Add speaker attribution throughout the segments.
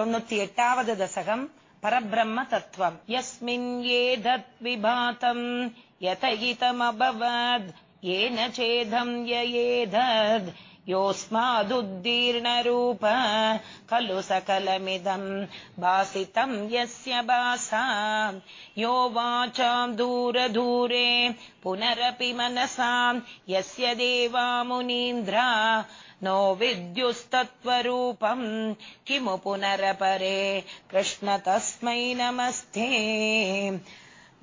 Speaker 1: तन्ूत्येटावदशकम् परब्रह्मतत्त्वम् यस्मिन् येधत् विभातम् यथयितमभवद् येन चेदम् ययेधत् योऽस्मादुद्दीर्णरूप खलु सकलमिदम् भासितम् यस्य भासा। यो वाचाम् दूरदूरे पुनरपि मनसाम् यस्य देवा मुनीन्द्रा नो विद्युस्तत्त्वरूपम् किमु पुनरपरे? कृष्ण तस्मै नमस्ते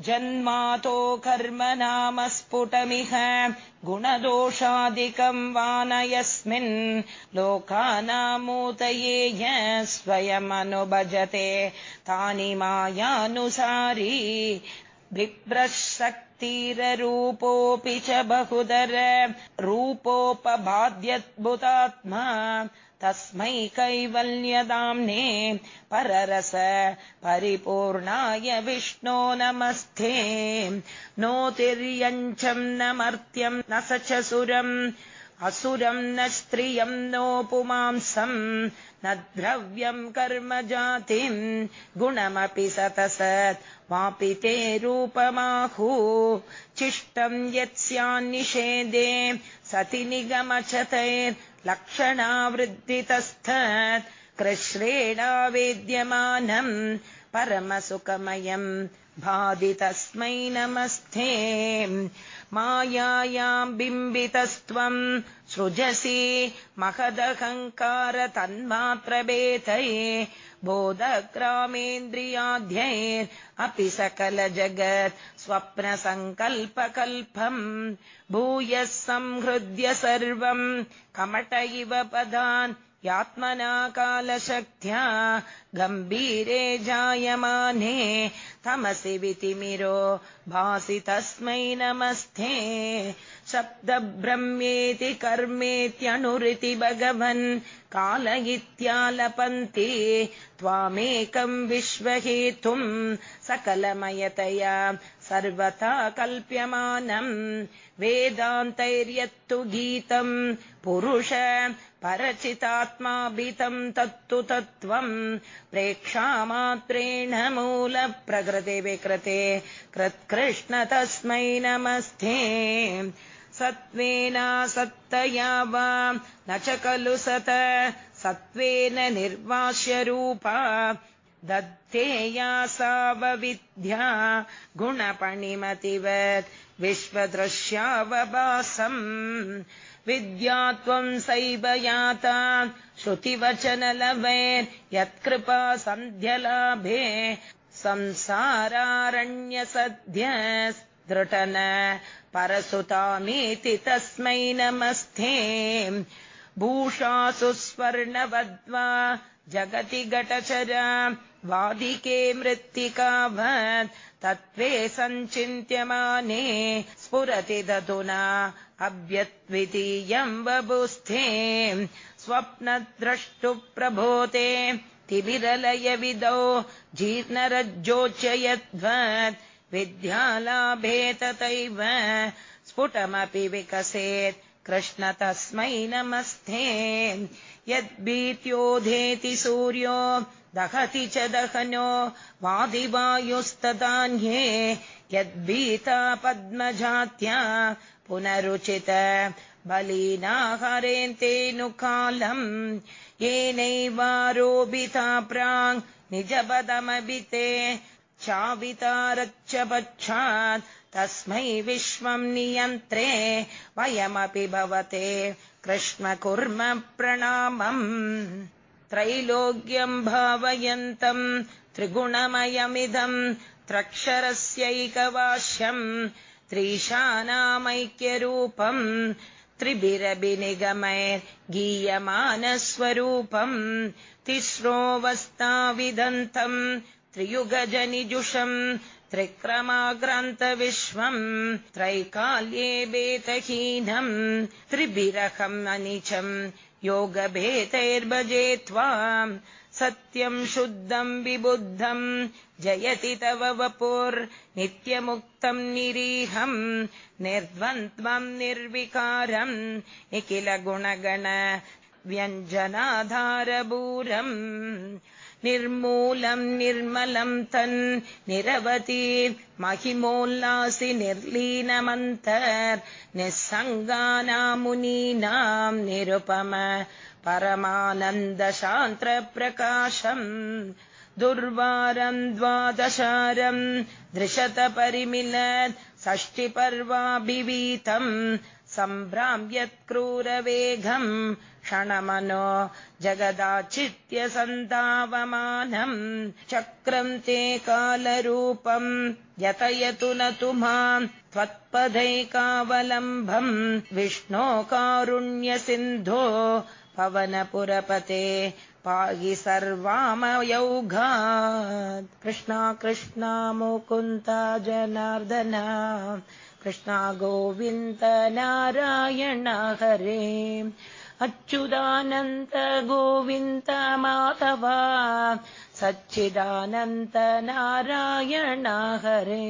Speaker 1: जन्मातो कर्म नाम स्फुटमिह गुणदोषादिकम् वा न यस्मिन् लोकानामूतये य स्वयमनुभजते। तानि मायानुसारी बिभ्रशक्तिररूपोऽपि च बहुदर रूपोपबाध्यद्भुतात्मा तस्मै कैवल्यदाम्ने पररस परिपूर्णाय विष्णो नमस्ते। नोतिर्यञ्चम् न मर्त्यम् न स च सुरम् असुरम् न स्त्रियम् नो पुमांसम् न द्रव्यम् कर्म जातिम् गुणमपि सतसत् वापि ते रूपमाहु। चिष्टम् यत्स्यान्निषेदे सति निगमचतैर्लक्षणावृद्धितस्थत् कृश्रेणा वेद्यमानम् परमसुखमयम् भादि तस्मै नमस्ते। मायायाम् बिम्बितस्त्वम् सृजसि महदहङ्कार तन्मात्रभेतये बोधग्रामेन्द्रियाध्यैर् अपि सकल जगत् स्वप्नसङ्कल्पकल्पम् भूयः संहृद्य सर्वम् कमट इव पदान् यात्मना कालशक्त्या गम्भीरे जायमाने तमसि वितिमिरो भासि तस्मै नमस्ते। शब्दब्रह्मेति कर्मेत्यनुरिति भगवन् काल इत्यालपन्ति त्वामेकम् विश्वहेतुम् सकलमयतया सर्वथा कल्प्यमानम् वेदान्तैर्यत्तु गीतम् पुरुष परचितात्माभितम् तत्तु तत्त्वम् प्रेक्षामात्रेण मूलप्रकृतिविकृते कृत्कृष्ण तस्मै नमस्ते। सत्त्वेनासत्तया वा न च खलु सत सत्त्वेन निर्वास्यरूपा। दत्तेया सावविद्या गुणपणिमतिवत् विश्वदृश्यावभासम् विद्या त्वम् सैव याता श्रुतिवचनलवैर्यत्कृपा सन्ध्यलाभे संसारारण्यसद्य दृटन परसुतामेति तस्मै नमस्ते। भूषासु स्वर्णवद्वा जगति घटचरा वादिके मृत्तिकावत् तत्त्वे सञ्चिन्त्यमाने स्फुरति दधुना अव्यद्वितीयम् बभुस्थे स्वप्नद्रष्टु प्रभोते तिमिरलयविदौ जीर्णरज्जोच्ययद्वत् विद्यालाभे तथैव स्फुटमपि विकसेत् कृष्ण तस्मै नमस्ते। यद्भीत्योधेति सूर्यो दहति च दहनो वादिवायुस्तदान्ये। यद्भीता पद्मजात्या पुनरुचित बलीनाहरेन्तेऽनुकालम् येनैवारोपिता प्राङ् निजपदमभिते चावितारच्च पच्छात् तस्मै विश्वम् नियन्त्रे वयमपि भवते। कृष्ण कुर्म प्रणामम्। त्रैलोक्यम् भावयन्तम् त्रिगुणमयमिदम् त्रक्षरस्यैकवाश्यम् त्रीशानामैक्यरूपम् त्रिभिरभिनिगमैर्गीयमानस्वरूपम् तिस्रोऽवस्थाविदन्तम् त्रियुगजनिजुषम् त्रिक्रमाग्रान्तविश्वम् त्रैकाल्ये बेतहीनम् त्रिभिरहम् अनिचम् योगभेतैर्भजे त्वाम् सत्यम् शुद्धम् विबुद्धम् जयति तव वपुर्नित्यमुक्तम् निरीहम् निर्द्वन्द्वम् निर्विकारम् निखिल गुणगण व्यञ्जनाधारभूरम् निर्मूलम् निर्मलम् तन् निरवति महिमोल्लासि निर्लीनमन्तर् निःसङ्गानामुनीनाम् निरुपम परमानन्दशान्त्रप्रकाशम् दुर्वारम् द्वादशारम् दृशत परिमिलत् षष्टिपर्वाभिवीतम् सम्भ्राम्यत्क्रूरवेगम् क्षणमनो जगदाचित्य सन्तावमानम् चक्रम् ते कालरूपम् यतयतु न तु माम् त्वत्पदैकावलम्बम् विष्णो कारुण्यसिन्धो पवनपुरपते पाहि सर्वामयौघात्। कृष्णा कृष्णा मुकुन्ता जनार्दना। कृष्णा गोविन्द नारायण हरे अच्युदानन्त गोविन्द माधवा हरे